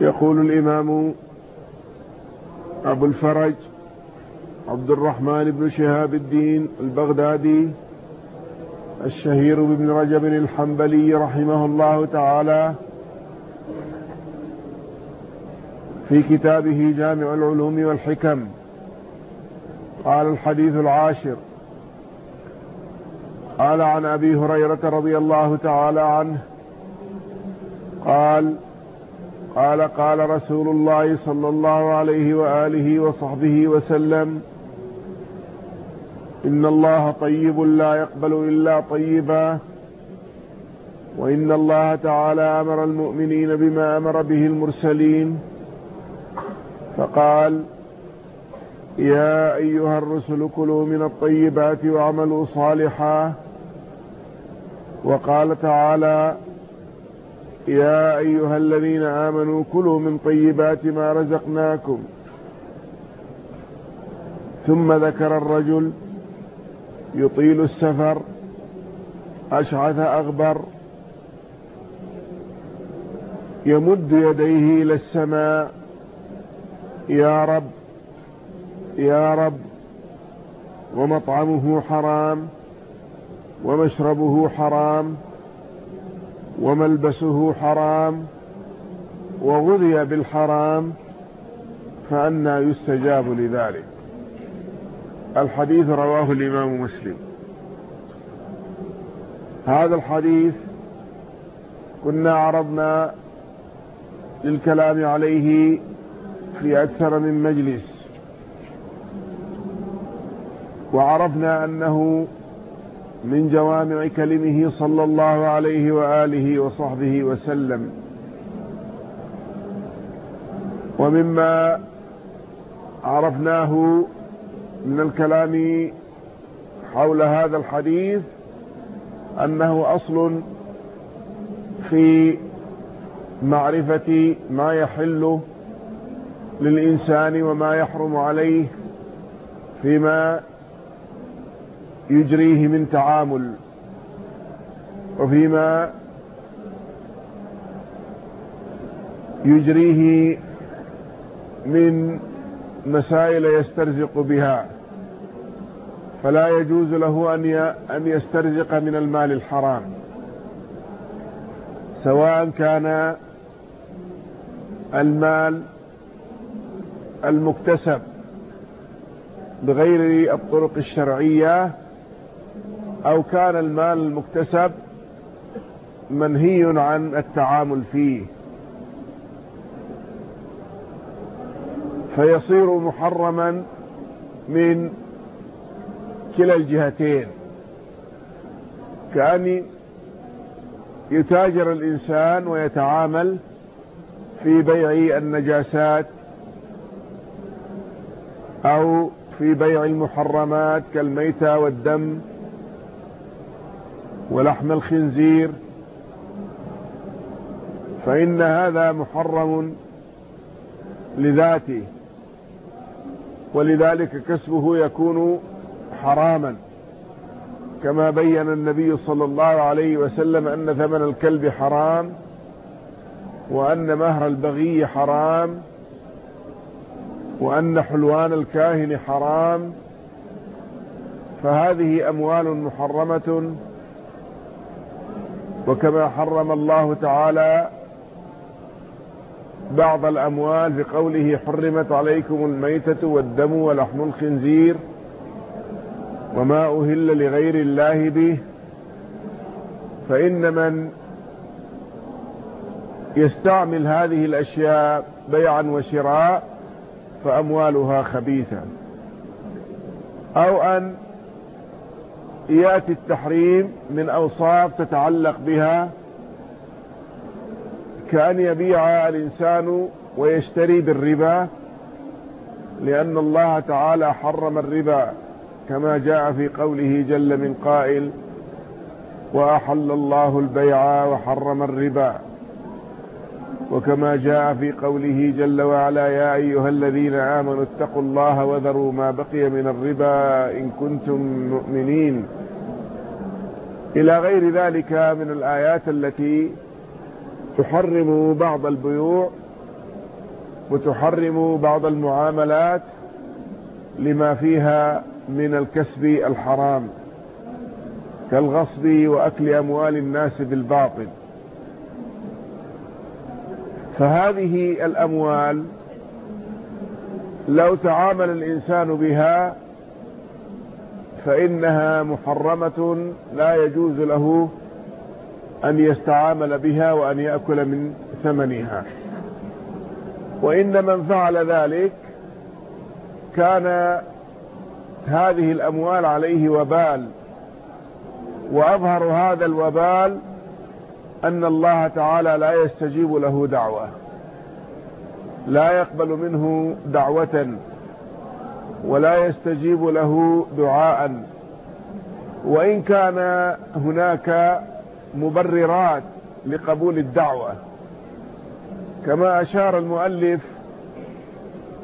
يقول الإمام أبو الفرج عبد الرحمن بن شهاب الدين البغدادي الشهير بابن رجب الحنبلي رحمه الله تعالى في كتابه جامع العلوم والحكم. قال الحديث العاشر قال عن أبي هريرة رضي الله تعالى عنه قال قال قال رسول الله صلى الله عليه وآله وصحبه وسلم إن الله طيب لا يقبل إلا طيبا وإن الله تعالى أمر المؤمنين بما أمر به المرسلين. فقال يا أيها الرسل كلوا من الطيبات واعملوا صالحا. وقال تعالى يا أيها الذين آمنوا كلوا من طيبات ما رزقناكم. ثم ذكر الرجل يطيل السفر أشعث أغبر يمد يديه إلى السماء يا رب يا رب ومطعمه حرام ومشربه حرام وملبسه حرام وغذي بالحرام فأنى يستجاب لذلك. الحديث رواه الإمام مسلم. هذا الحديث كنا عرضنا للكلام عليه في أكثر من مجلس. وعرفنا أنه من جوامع كلمه صلى الله عليه وآله وصحبه وسلم. ومما عرفناه من الكلام حول هذا الحديث أنه أصل في معرفة ما يحل للإنسان وما يحرم عليه فيما يجريه من تعامل. وفيما يجريه من مسائل يسترزق بها. فلا يجوز له أن يسترزق من المال الحرام. سواء كان المال المكتسب بغير الطرق الشرعية أو كان المال المكتسب منهي عن التعامل فيه. فيصير محرما من كلا الجهتين. كأن يتاجر الإنسان ويتعامل في بيع النجاسات أو في بيع المحرمات كالميتة والدم ولحم الخنزير. فإن هذا محرم لذاته ولذلك كسبه يكون حراما. كما بين النبي صلى الله عليه وسلم أن ثمن الكلب حرام وأن مهر البغي حرام وأن حلوان الكاهن حرام. فهذه أموال محرمة وكما حرم الله تعالى بعض الأموال بقوله حرمت عليكم الميتة والدم ولحم الخنزير وما أهل لغير الله به فإن من يستعمل هذه الأشياء بيعا وشراء فأموالها خبيثة. أو أن يأتي التحريم من أوصاف تتعلق بها كأن يبيع الإنسان ويشتري بالربا لأن الله تعالى حرم الربا كما جاء في قوله جل من قائل وأحل الله البيع وحرم الربا. وكما جاء في قوله جل وعلا يا أيها الذين آمنوا اتقوا الله وذروا ما بقي من الربا إن كنتم مؤمنين. إلى غير ذلك من الآيات التي تحرم بعض البيوع وتحرم بعض المعاملات لما فيها من الكسب الحرام كالغصب وأكل أموال الناس بالباطل. فهذه الأموال لو تعامل الإنسان بها فإنها محرمة لا يجوز له أن يستعامل بها وأن يأكل من ثمنها. وإن من فعل ذلك كان هذه الأموال عليه وبال. وأظهر هذا الوبال أن الله تعالى لا يستجيب له دعوة. لا يقبل منه دعوة. ولا يستجيب له دعاء. وإن كان هناك مبررات لقبول الدعوة كما أشار المؤلف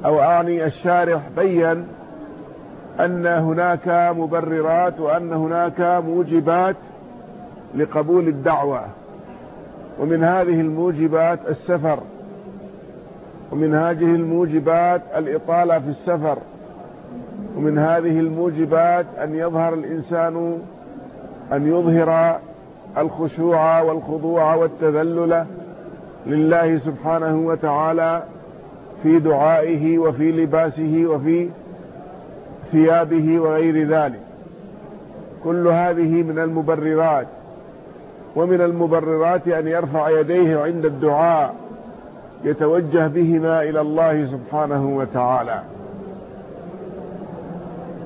أو أعني الشارح بين أن هناك مبررات وأن هناك موجبات لقبول الدعوة. ومن هذه الموجبات السفر ومن هذه الموجبات الإطالة في السفر. ومن هذه الموجبات أن يظهر الإنسان أن يظهر الخشوع والخضوع والتذلل لله سبحانه وتعالى في دعائه وفي لباسه وفي ثيابه وغير ذلك. كل هذه من المبررات. ومن المبررات أن يرفع يديه عند الدعاء يتوجه بهما إلى الله سبحانه وتعالى.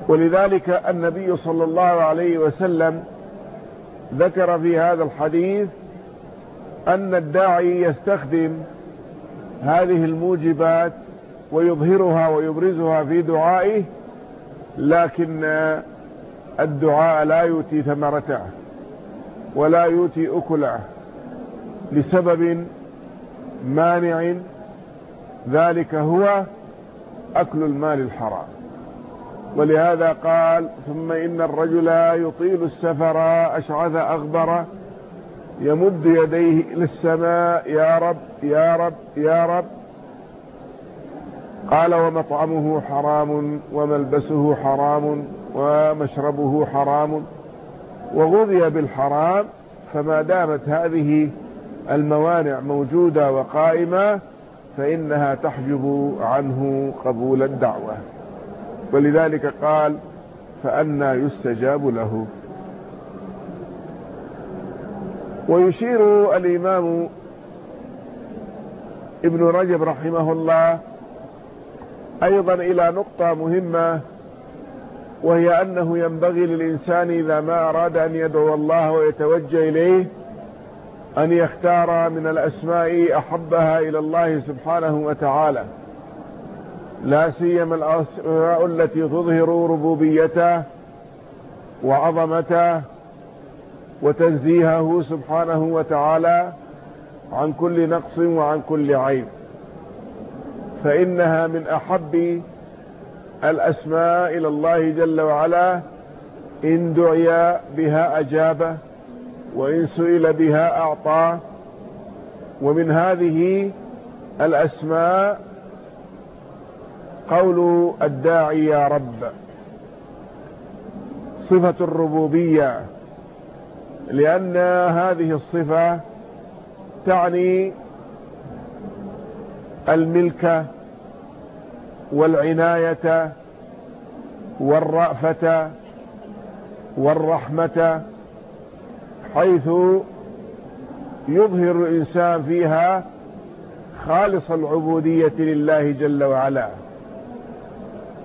ولذلك النبي صلى الله عليه وسلم ذكر في هذا الحديث أن الداعي يستخدم هذه الموجبات ويظهرها ويبرزها في دعائه لكن الدعاء لا يؤتي ثمرته ولا يؤتي أكله لسبب مانع ذلك هو أكل المال الحرام. ولهذا قال ثم إن الرجل يطيل السفر أشعث أغبر يمد يديه إلى السماء يا رب يا رب يا رب. قال ومطعمه حرام وملبسه حرام ومشربه حرام وغذي بالحرام فما دامت هذه الموانع موجودة وقائمة فإنها تحجب عنه قبول الدعوة. ولذلك قال فأنا يستجاب له. ويشير الإمام ابن رجب رحمه الله أيضا إلى نقطة مهمة وهي أنه ينبغي للإنسان إذا ما أراد أن يدعو الله ويتوجه إليه أن يختار من الأسماء أحبها إلى الله سبحانه وتعالى. لا سيما الأسماء التي تظهر ربوبيته وعظمته وتنزيهه سبحانه وتعالى عن كل نقص وعن كل عيب فإنها من أحب الأسماء إلى الله جل وعلا إن دعي بها أجابه وإن سئل بها أعطاه ومن هذه الأسماء قول الداعي يا رب. صفة الربوبية لأن هذه الصفة تعني الملك والعناية والرأفة والرحمة حيث يظهر الإنسان فيها خالص العبودية لله جل وعلا.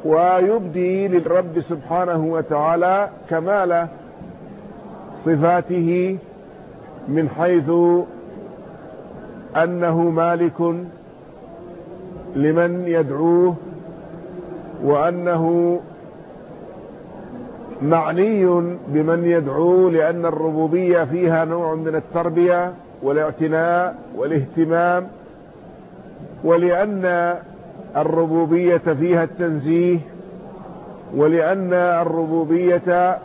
ويبدي للرب سبحانه وتعالى كمال صفاته من حيث أنه مالك لمن يدعوه وأنه معني بمن يدعوه لأن الربوبية فيها نوع من التربية والاعتناء والاهتمام ولأن الربوبية فيها التنزيه ولأن الربوبية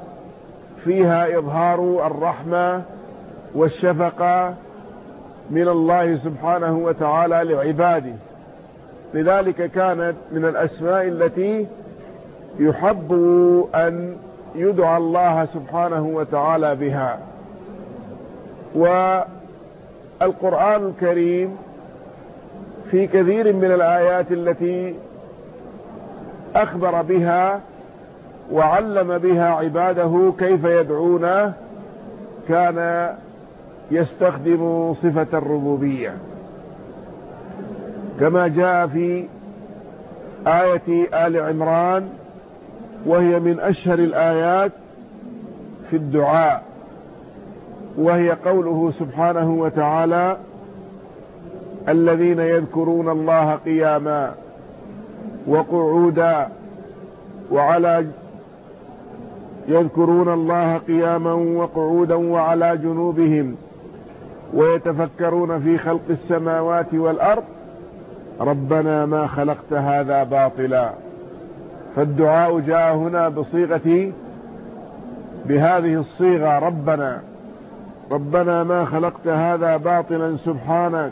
فيها إظهار الرحمة والشفقة من الله سبحانه وتعالى لعباده. لذلك كانت من الأسماء التي يحب أن يدعى الله سبحانه وتعالى بها. والقرآن الكريم في كثير من الآيات التي أخبر بها وعلم بها عباده كيف يدعونه كان يستخدم صفة الربوبية. كما جاء في آية آل عمران وهي من أشهر الآيات في الدعاء وهي قوله سبحانه وتعالى الذين يذكرون الله قياما وقعودا وعلى يذكرون الله قياما وقعودا وعلى جنوبهم ويتفكرون في خلق السماوات والأرض ربنا ما خلقت هذا باطلا فالدعاء جاء هنا بصيغة بهذه الصيغة ربنا ربنا ما خلقت هذا باطلا سبحانك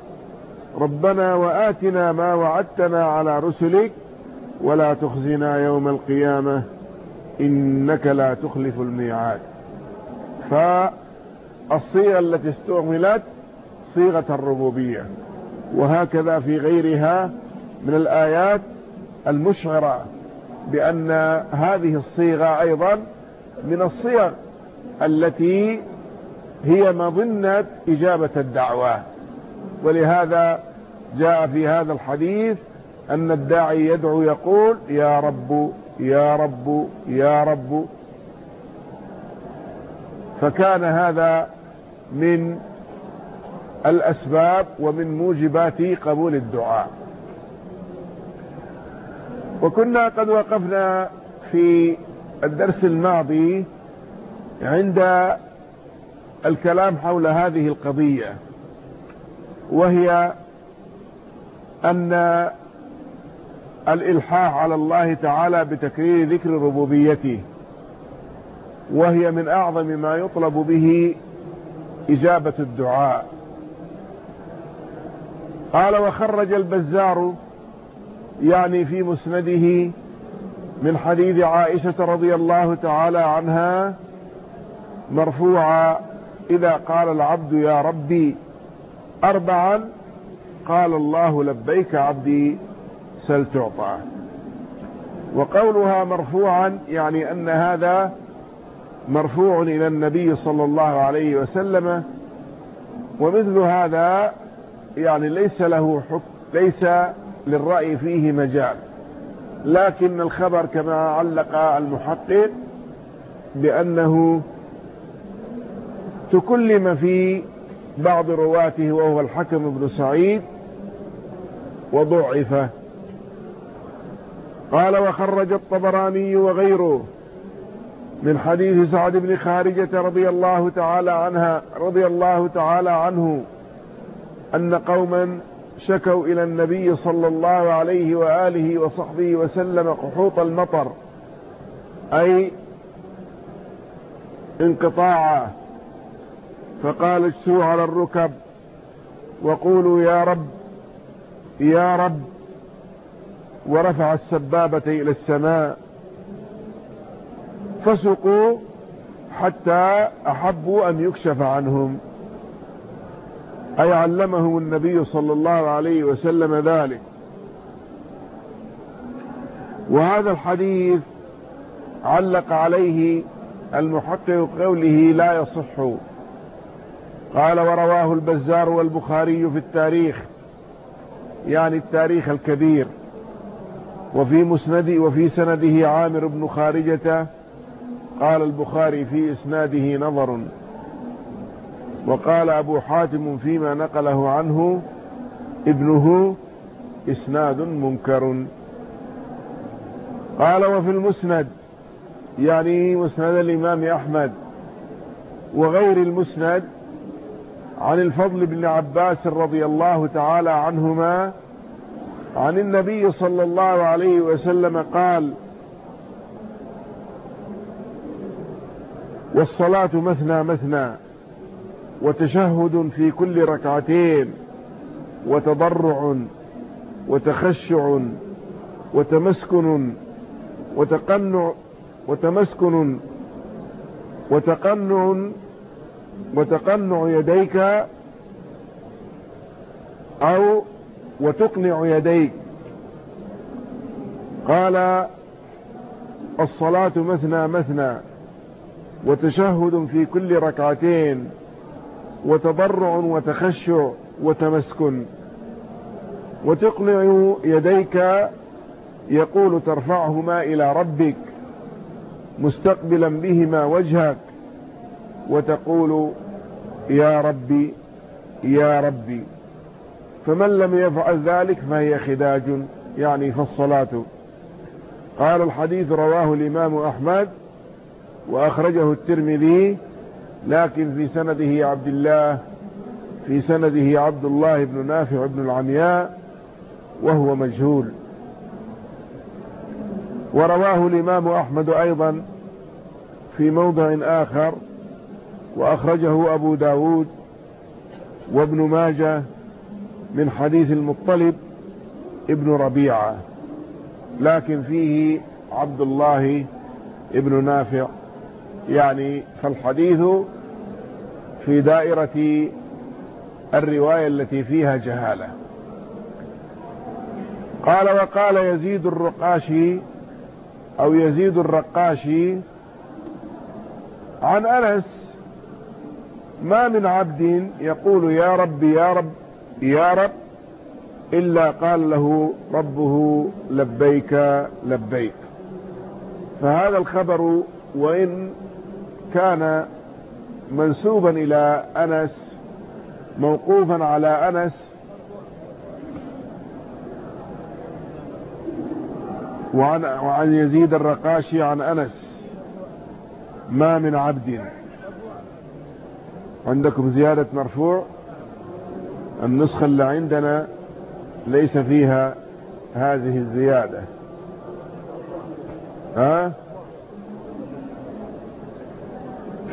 ربنا وآتنا ما وعدتنا على رسلك ولا تخزنا يوم القيامة إنك لا تخلف الميعاد. فالصيغة التي استعملت صيغة الربوبية وهكذا في غيرها من الآيات المشعرة بأن هذه الصيغة أيضا من الصيغ التي هي مظنة إجابة الدعوة. ولهذا جاء في هذا الحديث أن الداعي يدعو يقول يا رب يا رب يا رب. فكان هذا من الأسباب ومن موجبات قبول الدعاء. وكنا قد وقفنا في الدرس الماضي عند الكلام حول هذه القضية. وهي أن الإلحاح على الله تعالى بتكرير ذكر ربوبيته وهي من أعظم ما يطلب به إجابة الدعاء. قال وخرج البزار يعني في مسنده من حديث عائشة رضي الله تعالى عنها مرفوعا إذا قال العبد يا ربي أربعا قال الله لبيك عبدي سل تعطى. وقولها مرفوعا يعني أن هذا مرفوع إلى النبي صلى الله عليه وسلم. ومثل هذا يعني ليس له حكم ليس للرأي فيه مجال. لكن الخبر كما علق المحقق بأنه تكلم في بعض رواته وهو الحكم بن سعيد وضعف قال وخرج الطبراني وغيره من حديث سعد بن خارجة رضي الله تعالى عنها رضي الله تعالى عنه أن قوما شكوا إلى النبي صلى الله عليه وآله وصحبه وسلم قحوط المطر أي انقطاعا فقال اجسوا على الركب وقولوا يا رب يا رب ورفع السبابة إلى السماء فسقوا حتى أحبوا أن يكشف عنهم. أي علمهم النبي صلى الله عليه وسلم ذلك. وهذا الحديث علق عليه المحقق قوله لا يصح قال ورواه البزار والبخاري في التاريخ يعني التاريخ الكبير. وفي مسند وفي سنده عامر بن خارجة قال البخاري في إسناده نظر. وقال أبو حاتم فيما نقله عنه ابنه إسناد منكر. قال وفي المسند يعني مسند الإمام أحمد وغير المسند عن الفضل بن عباس رضي الله تعالى عنهما عن النبي صلى الله عليه وسلم قال والصلاة مثنى مثنى وتشهد في كل ركعتين وتضرع وتخشع وتمسكن وتقنع وتمسكن وتقنع وتقنع يديك أو وتقنع يديك. قال الصلاة مثنى مثنى وتشهد في كل ركعتين وتضرع وتخشع وتمسكن. وتقنع يديك يقول ترفعهما إلى ربك مستقبلا بهما وجهك. وتقول يا ربي يا ربي. فمن لم يفعل ذلك فهي خداج يعني فالصلاة. قال الحديث رواه الإمام أحمد وأخرجه الترمذي لكن في سنده عبد الله في سنده عبد الله بن نافع بن العمياء وهو مجهول. ورواه الإمام أحمد أيضا في موضع آخر وأخرجه أبو داود وابن ماجه من حديث المطلب ابن ربيعة لكن فيه عبد الله ابن نافع. يعني فالحديث في دائرة الرواية التي فيها جهالة. قال وقال يزيد الرقاشي أو يزيد الرقاشي عن أنس ما من عبد يقول يا رب يا رب يا رب إلا قال له ربه لبيك لبيك. فهذا الخبر وإن كان منسوبا إلى أنس موقوفا على أنس وعن, وعن يزيد الرقاشي عن أنس. ما من عبد. عندكم زيادة مرفوع؟ النسخة اللي عندنا ليس فيها هذه الزيادة. ها؟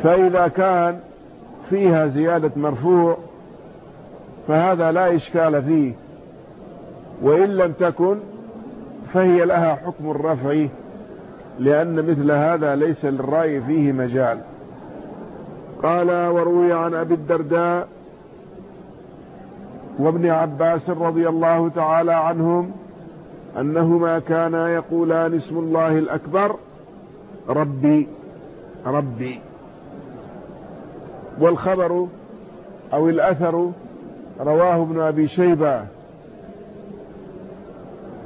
فإذا كان فيها زيادة مرفوع فهذا لا إشكال فيه. وإن لم تكن فهي لها حكم الرفع لأن مثل هذا ليس للرأي فيه مجال. قال وروي عن أبي الدرداء وابن عباس رضي الله تعالى عنهم أنهما كانا يقولان اسم الله الأكبر ربي ربي. والخبر أو الأثر رواه ابن أبي شيبة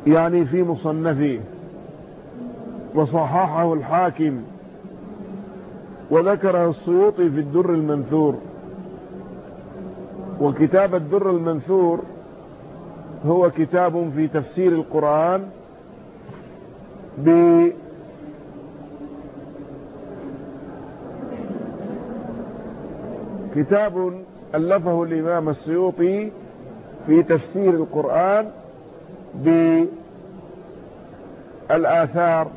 يعني في مصنفه وصححه الحاكم. وذكره السيوطي في الدر المنثور. وكتاب الدر المنثور هو كتاب في تفسير القرآن ب كتاب ألفه الإمام السيوطي في تفسير القرآن بالآثار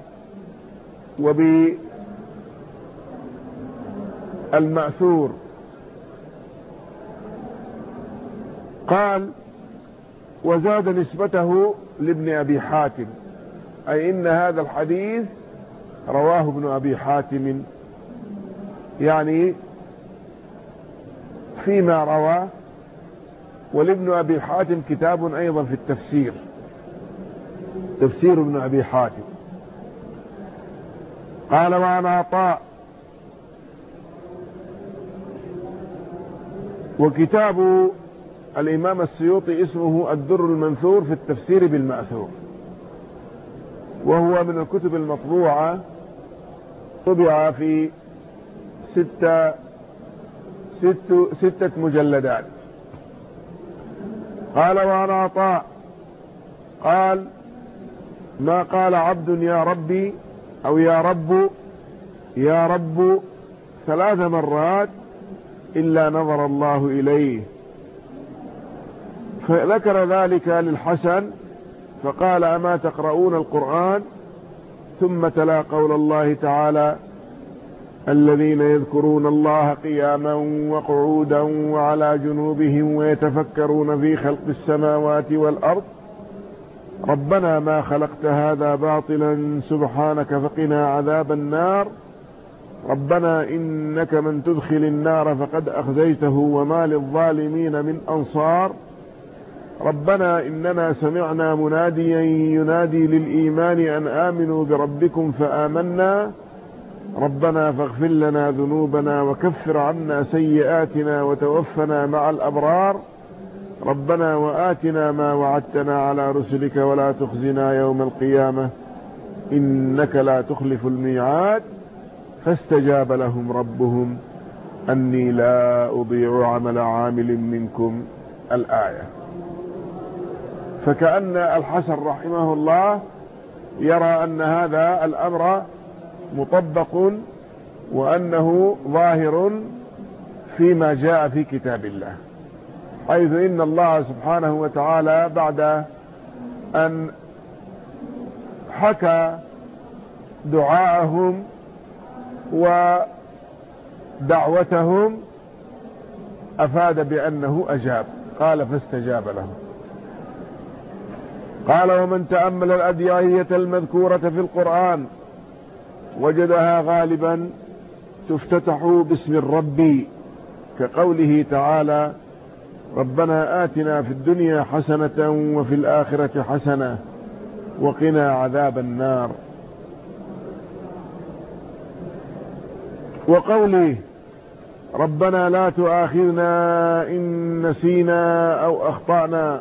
وبالمأثور قال وزاد نسبته لابن أبي حاتم أي إن هذا الحديث رواه ابن أبي حاتم. يعني فيما روى ولابن أبي حاتم كتاب أيضا في التفسير تفسير ابن أبي حاتم. قال وعن عطاء وكتاب الإمام السيوطي اسمه الدر المنثور في التفسير بالمأثور. وهو من الكتب المطبوعة طبع في ستة ست ستة مجلدات. قال وعن عطاء. قال ما قال عبد يا ربي أو يا رب يا رب ثلاث مرات إلا نظر الله إليه. فذكر ذلك للحسن فقال أما تقرؤون القرآن؟ ثم تلا قول الله تعالى الذين يذكرون الله قياما وقعودا وعلى جنوبهم ويتفكرون في خلق السماوات والأرض. ربنا ما خلقت هذا باطلا سبحانك فقنا عذاب النار. ربنا إنك من تدخل النار فقد أخزيته وما للظالمين من أنصار. ربنا إننا سمعنا مناديا ينادي للإيمان أن آمنوا بربكم فآمنا. ربنا فاغفر لنا ذنوبنا وكفر عنا سيئاتنا وتوفنا مع الأبرار. ربنا وآتنا ما وعدتنا على رسلك ولا تخزنا يوم القيامة. إنك لا تخلف الميعاد. فاستجاب لهم ربهم أني لا أضيع عمل عامل منكم الآية. فكأن الحسن رحمه الله يرى أن هذا الأمر مطبق وأنه ظاهر فيما جاء في كتاب الله حيث إن الله سبحانه وتعالى بعد أن حكى دعاءهم ودعوتهم أفاد بأنه أجاب. قال فاستجاب لهم. قال ومن تأمل الأدعية المذكورة في القرآن وجدها غالبا تفتتح باسم الرب كقوله تعالى ربنا آتنا في الدنيا حسنة وفي الآخرة حسنة وقنا عذاب النار. وقوله ربنا لا تؤاخذنا إن نسينا أو أخطأنا.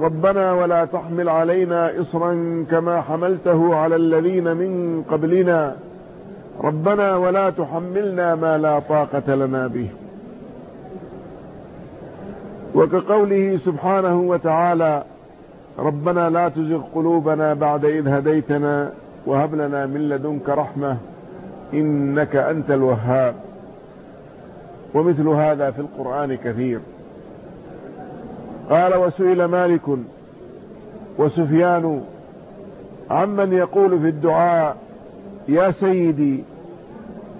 ربنا ولا تحمل علينا إصرا كما حملته على الذين من قبلنا. ربنا ولا تحملنا ما لا طاقة لنا به. وكقوله سبحانه وتعالى ربنا لا تزغ قلوبنا بعد إذ هديتنا وهب لنا من لدنك رحمة. إنك أنت الوهاب. ومثل هذا في القرآن كثير. قال وسئل مالك وسفيان عمن يقول في الدعاء يا سيدي.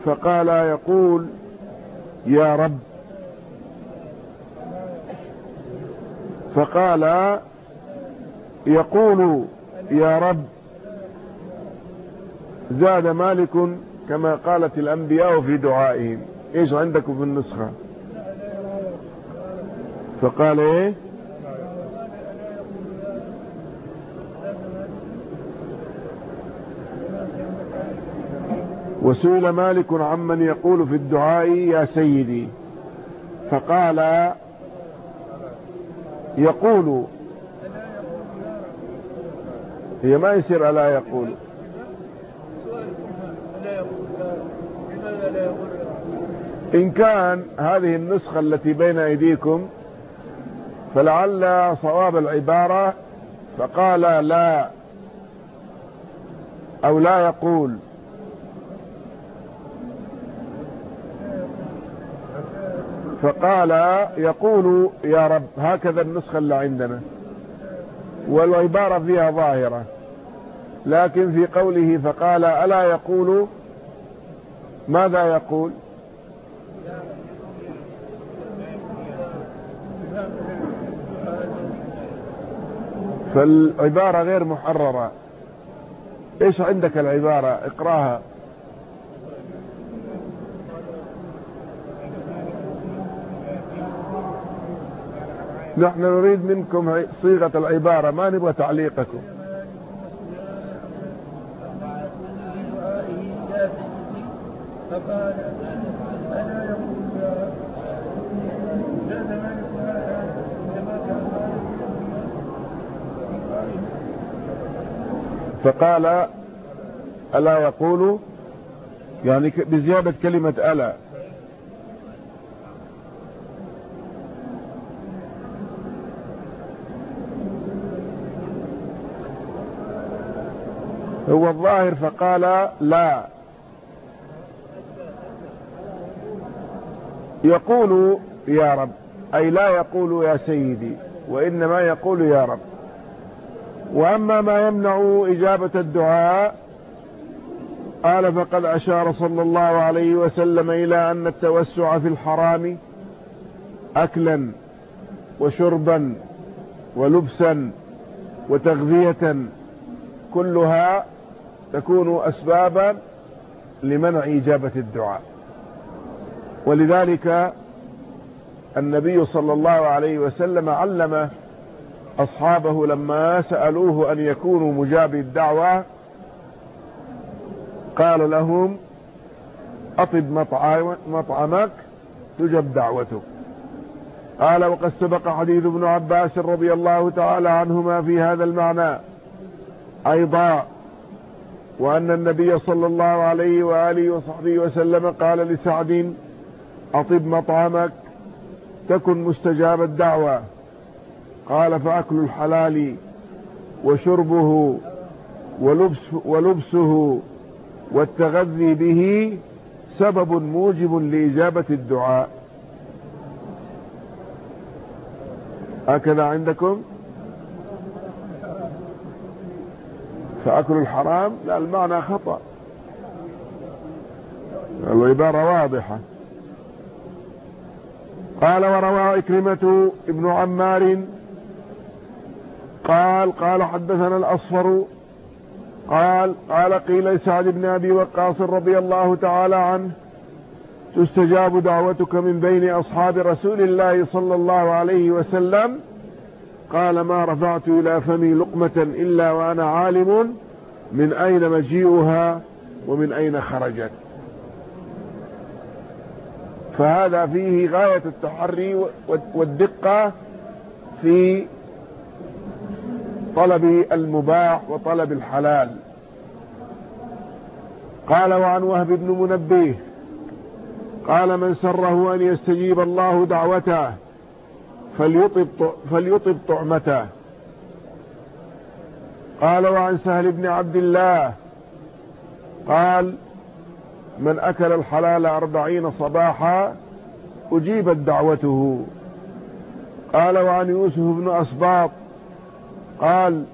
فقال يقول يا رب. فقال يقول يا رب. زاد مالك كما قالت الأنبياء في دعائهم. إيش عندكم في النسخة؟ فقال إيه؟ وسئل مالك عمن يقول في الدعاء يا سيدي. فقال يقول. هي ما يصير ألا يقول. إن كان هذه النسخة التي بين أيديكم فلعل صواب العبارة فقال لا أو لا يقول. فقال يقول يا رب هكذا النسخة اللي عندنا. والعبارة فيها ظاهرة. لكن في قوله فقال ألا يقول ماذا يقول؟ فالعبارة غير محررة. إيش عندك العبارة؟ اقراها. نحن نريد منكم صيغة العبارة ما نبغى تعليقكم. فقال ألا يقول؟ يعني بزيادة كلمة ألا. هو الظاهر فقال لا. يقول يا رب أي لا يقول يا سيدي وإنما يقول يا رب. وأما ما يمنع إجابة الدعاء قال فقد أشار صلى الله عليه وسلم إلى أن التوسع في الحرام أكلا وشربا ولبسا وتغذية كلها تكون أسبابا لمنع إجابة الدعاء. ولذلك النبي صلى الله عليه وسلم علم أصحابه لما سألوه أن يكونوا مجابي الدعوة قال لهم أطب مطعمك تجب دعوتك. قال وقد سبق حديث ابن عباس رضي الله تعالى عنهما في هذا المعنى. أيضا وأن النبي صلى الله عليه وآله وصحبه وسلم قال لسعد أطب مطعمك تكن مستجاب الدعوة. قال فأكل الحلال وشربه ولبس ولبسه والتغذي به سبب موجب لإجابة الدعاء. هكذا عندكم؟ فأكل الحرام؟ لا المعنى خطأ. العبارة واضحة. قال وروى إكرمة ابن عمار قال قال حدثنا الأصفر قال قال قيل لسعد بن أبي وقاص رضي الله تعالى عنه تستجاب دعوتك من بين أصحاب رسول الله صلى الله عليه وسلم؟ قال ما رفعت إلى فمي لقمة إلا وأنا عالم من أين مجيئها ومن أين خرجت. فهذا فيه غاية التحري والدقة في طلب المباح وطلب الحلال. قال وعن وهب بن منبه قال من سره أن يستجيب الله دعوته فليطب, فليطب طعمته. قال وعن سهل بن عبد الله قال من أكل الحلال أربعين صباحا أجيبت دعوته. قال وعن يوسف بن أسباط قال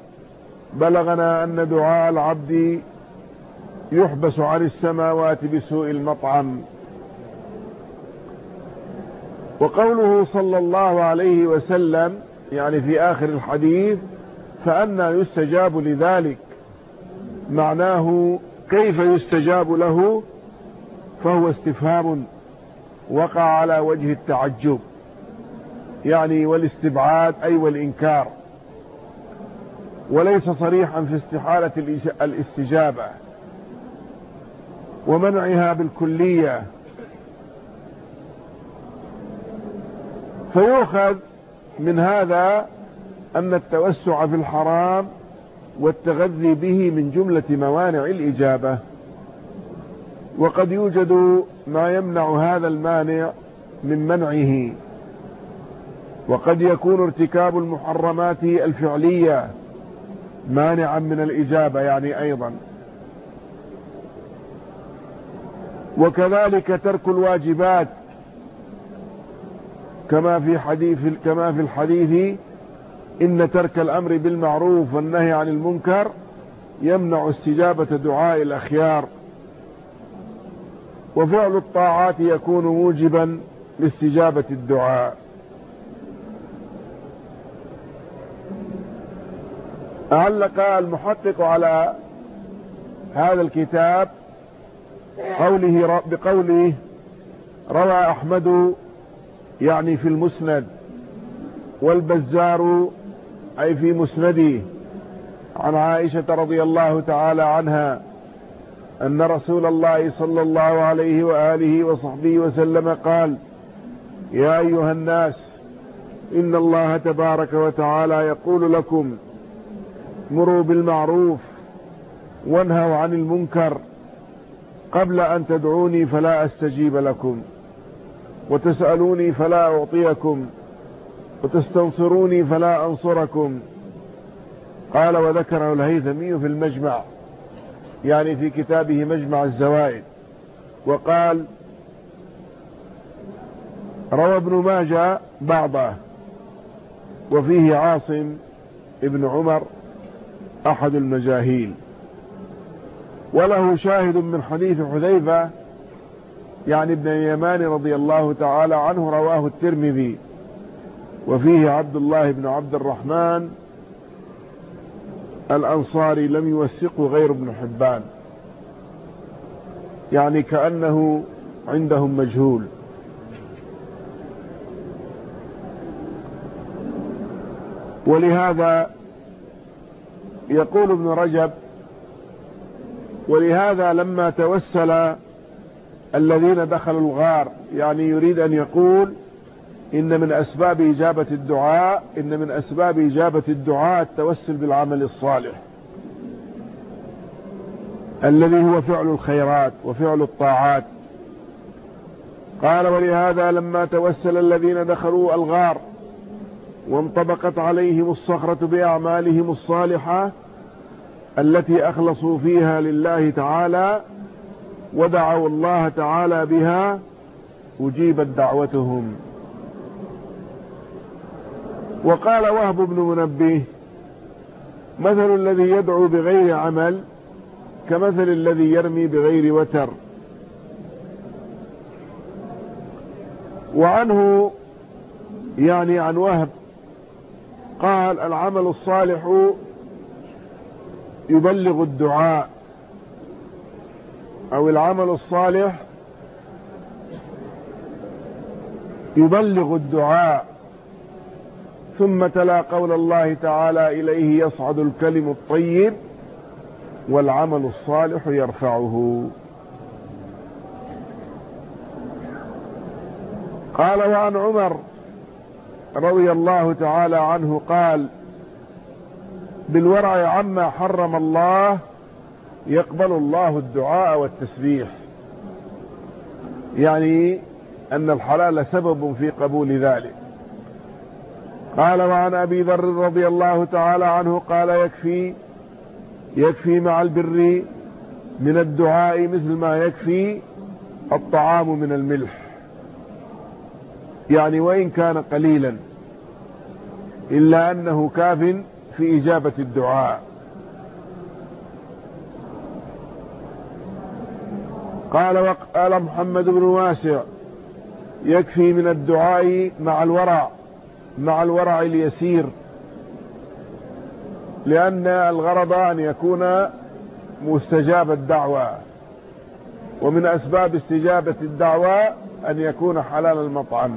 بلغنا أن دعاء العبد يحبس عن السماوات بسوء المطعم. وقوله صلى الله عليه وسلم يعني في آخر الحديث فأنا يستجاب لذلك معناه كيف يستجاب له؟ فهو استفهام وقع على وجه التعجب يعني والاستبعاد أي والإنكار. وليس صريحا في استحالة الاستجابة ومنعها بالكلية. فيؤخذ من هذا أن التوسع في الحرام والتغذي به من جملة موانع الإجابة. وقد يوجد ما يمنع هذا المانع من منعه. وقد يكون ارتكاب المحرمات الفعلية مانعا من الإجابة يعني أيضا. وكذلك ترك الواجبات كما في حديث كما في الحديث إن ترك الأمر بالمعروف والنهي عن المنكر يمنع استجابة دعاء الأخيار. وفعل الطاعات يكون موجبا لاستجابة الدعاء. علق المحقق على هذا الكتاب قوله بقوله روى أحمد يعني في المسند والبزار أي في مسنده عن عائشة رضي الله تعالى عنها أن رسول الله صلى الله عليه وآله وصحبه وسلم قال يا أيها الناس إن الله تبارك وتعالى يقول لكم مروا بالمعروف وانهوا عن المنكر قبل أن تدعوني فلا أستجيب لكم وتسألوني فلا أعطيكم وتستنصروني فلا أنصركم. قال وذكره الهيثمي في المجمع يعني في كتابه مجمع الزوائد وقال روى ابن ماجه بعضه وفيه عاصم ابن عمر أحد المجاهيل. وله شاهد من حديث حذيفة يعني ابن اليمان رضي الله تعالى عنه رواه الترمذي. وفيه عبد الله بن عبد الرحمن الأنصاري لم يوثقه غير ابن حبان. يعني كأنه عندهم مجهول. ولهذا يقول ابن رجب ولهذا لما توسل الذين دخلوا الغار يعني يريد أن يقول إن من أسباب إجابة الدعاء إن من أسباب إجابة الدعاء التوسل بالعمل الصالح الذي هو فعل الخيرات وفعل الطاعات. قال ولهذا لما توسل الذين دخلوا الغار وانطبقت عليهم الصخرة بأعمالهم الصالحة التي أخلصوا فيها لله تعالى ودعوا الله تعالى بها أجيبت دعوتهم. وقال وهب بن منبه مثل الذي يدعو بغير عمل كمثل الذي يرمي بغير وتر. وعنه يعني عن وهب قال العمل الصالح يبلغ الدعاء أو العمل الصالح يبلغ الدعاء. ثم تلا قول الله تعالى إليه يصعد الكلم الطيب والعمل الصالح يرفعه. قال وعن عمر رضي الله تعالى عنه قال بالورع عما حرم الله يقبل الله الدعاء والتسبيح. يعني أن الحلال سبب في قبول ذلك. قال وعن أبي ذر رضي الله تعالى عنه قال يكفي يكفي مع البر من الدعاء مثل ما يكفي الطعام من الملح. يعني وإن كان قليلا إلا أنه كاف في إجابة الدعاء. قال وقال محمد بن واسع يكفي من الدعاء مع الورع مع الورع اليسير لأن الغرض أن يكون مستجاب الدعوة ومن أسباب استجابة الدعوة أن يكون حلال المطعم.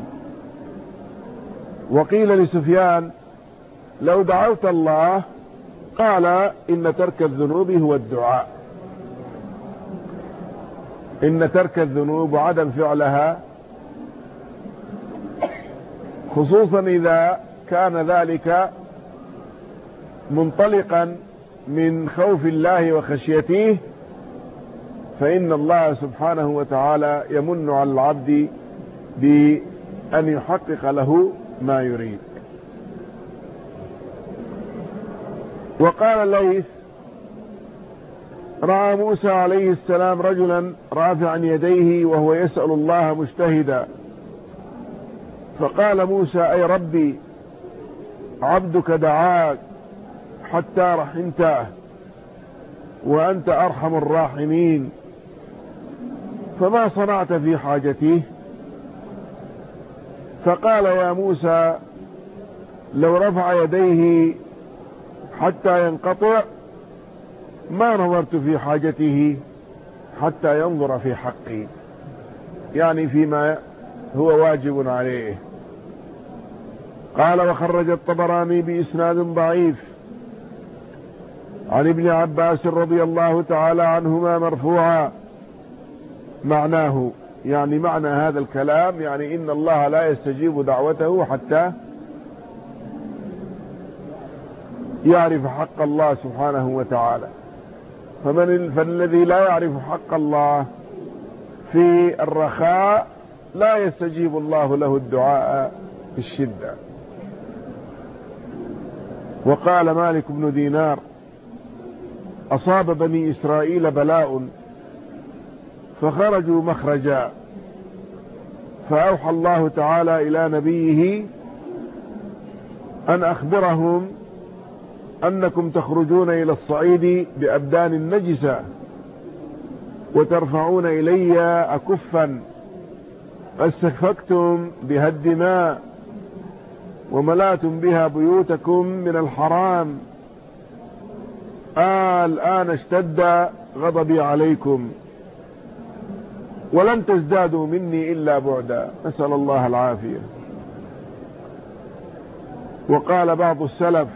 وقيل لسفيان لو دعوت الله قال إن ترك الذنوب هو الدعاء. إن ترك الذنوب وعدم فعلها خصوصا إذا كان ذلك منطلقا من خوف الله وخشيته فإن الله سبحانه وتعالى يمن على العبد بأن يحقق له ما يريد. وقال ليث رأى موسى عليه السلام رجلا رافعا يديه وهو يسأل الله مجتهدا. فقال موسى أي ربي عبدك دعاك حتى رحمته وأنت أرحم الراحمين. فما صنعت في حاجته؟ فقال يا موسى لو رفع يديه حتى ينقطع ما نظرت في حاجته حتى ينظر في حقي. يعني فيما هو واجب عليه. قال وخرج الطبراني بإسناد ضعيف. عن ابن عباس رضي الله تعالى عنهما مرفوعا معناه. يعني معنى هذا الكلام يعني إن الله لا يستجيب دعوته حتى يعرف حق الله سبحانه وتعالى. فمن فالذي لا يعرف حق الله في الرخاء لا يستجيب الله له الدعاء في الشدة وقال مالك بن دينار أصاب بني إسرائيل بلاء فخرجوا مخرجا. فأوحى الله تعالى إلى نبيه أن أخبرهم أنكم تخرجون إلى الصعيد بأبدان نجسة وترفعون إلي أكفا. فاستخفقتم بها الدماء وملأتم بها بيوتكم من الحرام. آه الآن اشتد غضبي عليكم. ولن تزدادوا مني إلا بعدا. نسأل الله العافية. وقال بعض السلف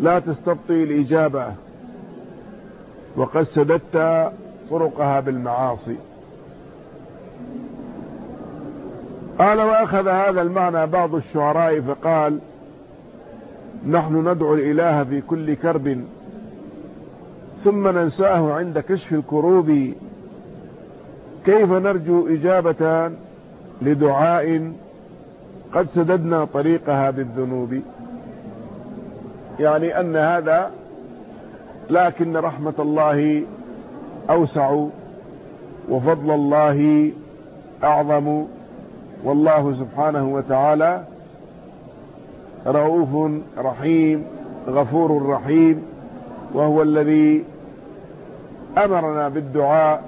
لا تستبطي الإجابة وقد سددت طرقها بالمعاصي. قال وأخذ هذا المعنى بعض الشعراء فقال نحن ندعو الإله في كل كرب ثم ننساه عند كشف الكروب كيف نرجو إجابة لدعاء قد سددنا طريقها بالذنوب؟ يعني أن هذا لكن رحمة الله أوسع وفضل الله أعظم. والله سبحانه وتعالى رؤوف رحيم غفور رحيم وهو الذي أمرنا بالدعاء